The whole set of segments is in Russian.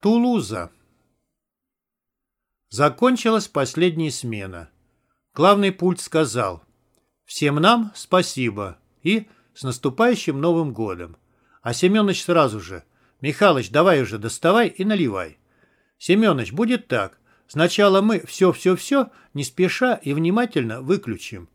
Тулуза. Закончилась последняя смена. Главный пульт сказал «Всем нам спасибо» и «С наступающим Новым годом». А Семенович сразу же «Михалыч, давай уже доставай и наливай». «Семенович, будет так. Сначала мы все-все-все не спеша и внимательно выключим.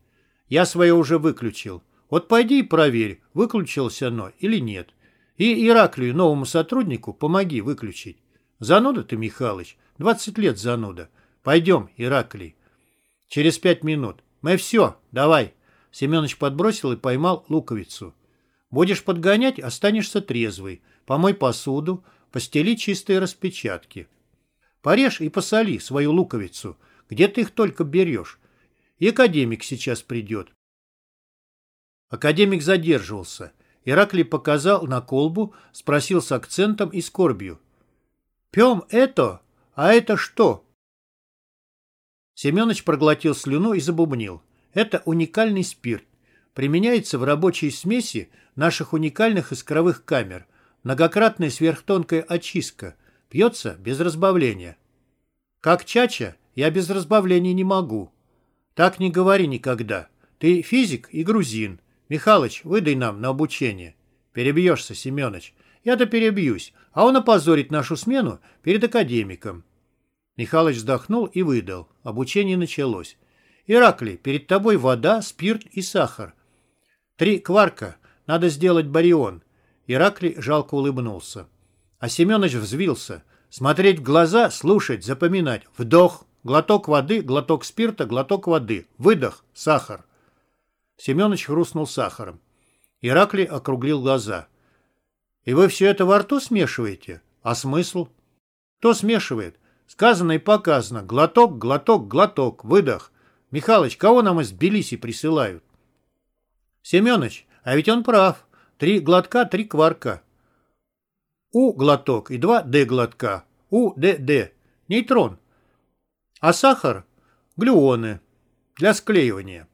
Я свое уже выключил. Вот пойди и проверь, выключилось оно или нет. И Ираклию, новому сотруднику, помоги выключить. Зануда ты, Михалыч, двадцать лет зануда. Пойдем, Ираклий. Через пять минут. Мы все, давай. Семенович подбросил и поймал луковицу. Будешь подгонять, останешься трезвый. Помой посуду, постели чистые распечатки. Порежь и посоли свою луковицу. Где ты их только берешь? И академик сейчас придет. Академик задерживался. Ираклий показал на колбу, спросил с акцентом и скорбью. Пьем это? А это что? Семенович проглотил слюну и забубнил. Это уникальный спирт. Применяется в рабочей смеси наших уникальных искровых камер. Многократная сверхтонкая очистка. Пьется без разбавления. Как чача, я без разбавления не могу. Так не говори никогда. Ты физик и грузин. Михалыч, выдай нам на обучение. Перебьешься, Семенович. Я-то перебьюсь, а он опозорит нашу смену перед академиком. Михалыч вздохнул и выдал. Обучение началось. Ираклий, перед тобой вода, спирт и сахар. Три кварка. Надо сделать барион. Ираклий жалко улыбнулся. А Семенович взвился. Смотреть в глаза, слушать, запоминать. Вдох, глоток воды, глоток спирта, глоток воды. Выдох, сахар. Семенович хрустнул сахаром. Ираклий округлил глаза. И вы все это во рту смешиваете? А смысл? Кто смешивает? Сказано и показано. Глоток, глоток, глоток. Выдох. Михалыч, кого нам из Тбилиси присылают? Семенович, а ведь он прав. Три глотка, три кварка. У глоток и два Д глотка. У, Д, Д. Нейтрон. А сахар? Глюоны. Для склеивания.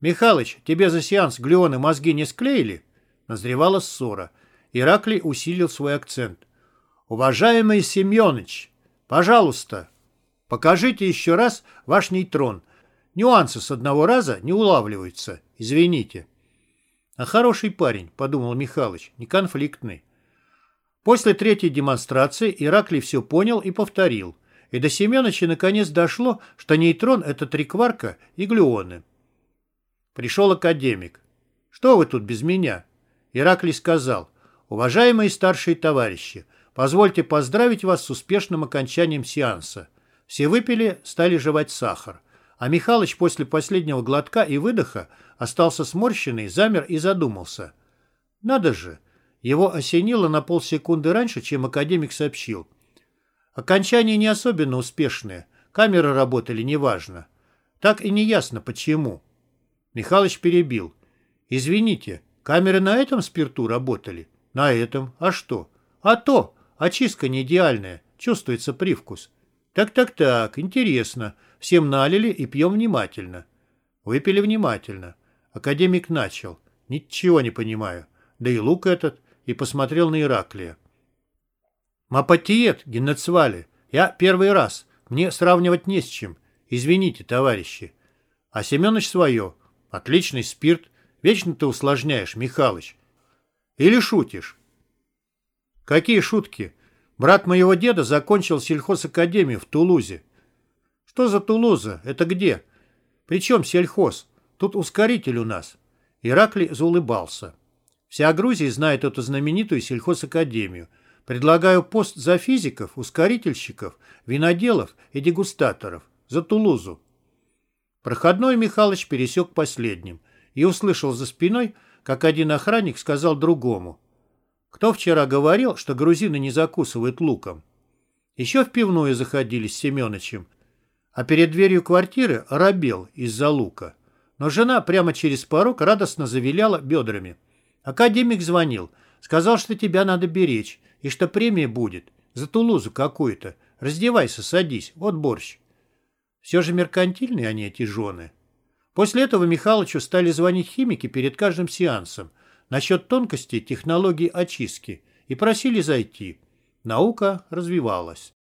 Михалыч, тебе за сеанс глюоны мозги не склеили? Назревала ссора. Ираклий усилил свой акцент. «Уважаемый Семенович, пожалуйста, покажите еще раз ваш нейтрон. Нюансы с одного раза не улавливаются. Извините». «А хороший парень», — подумал Михалыч, — «неконфликтный». После третьей демонстрации Ираклий все понял и повторил. И до Семеновича наконец дошло, что нейтрон — это три кварка и глюоны. Пришел академик. «Что вы тут без меня?» Ираклий сказал. Уважаемые старшие товарищи, позвольте поздравить вас с успешным окончанием сеанса. Все выпили, стали жевать сахар. А Михалыч после последнего глотка и выдоха остался сморщенный, замер и задумался. Надо же, его осенило на полсекунды раньше, чем академик сообщил. Окончание не особенно успешное, камеры работали неважно. Так и не ясно, почему. Михалыч перебил. «Извините, камеры на этом спирту работали?» На этом. А что? А то. Очистка не идеальная. Чувствуется привкус. Так-так-так, интересно. Всем налили и пьем внимательно. Выпили внимательно. Академик начал. Ничего не понимаю. Да и лук этот. И посмотрел на Ираклия. Мапатиет, Геннецвали. Я первый раз. Мне сравнивать не с чем. Извините, товарищи. А Семенович свое. Отличный спирт. Вечно ты усложняешь, Михалыч. Или шутишь? Какие шутки? Брат моего деда закончил сельхозакадемию в Тулузе. Что за Тулуза? Это где? Причем сельхоз? Тут ускоритель у нас. Ираклий заулыбался. Вся Грузия знает эту знаменитую сельхозакадемию. Предлагаю пост за физиков, ускорительщиков, виноделов и дегустаторов. За Тулузу. Проходной Михалыч пересек последним и услышал за спиной, как один охранник сказал другому. Кто вчера говорил, что грузины не закусывают луком? Еще в пивную заходили с Семеновичем, а перед дверью квартиры оробел из-за лука. Но жена прямо через порог радостно завиляла бедрами. Академик звонил, сказал, что тебя надо беречь, и что премия будет. За Тулузу какую-то. Раздевайся, садись, вот борщ. Все же меркантильные они, эти жены. После этого Михалычу стали звонить химики перед каждым сеансом насчет тонкостей технологий очистки и просили зайти. Наука развивалась.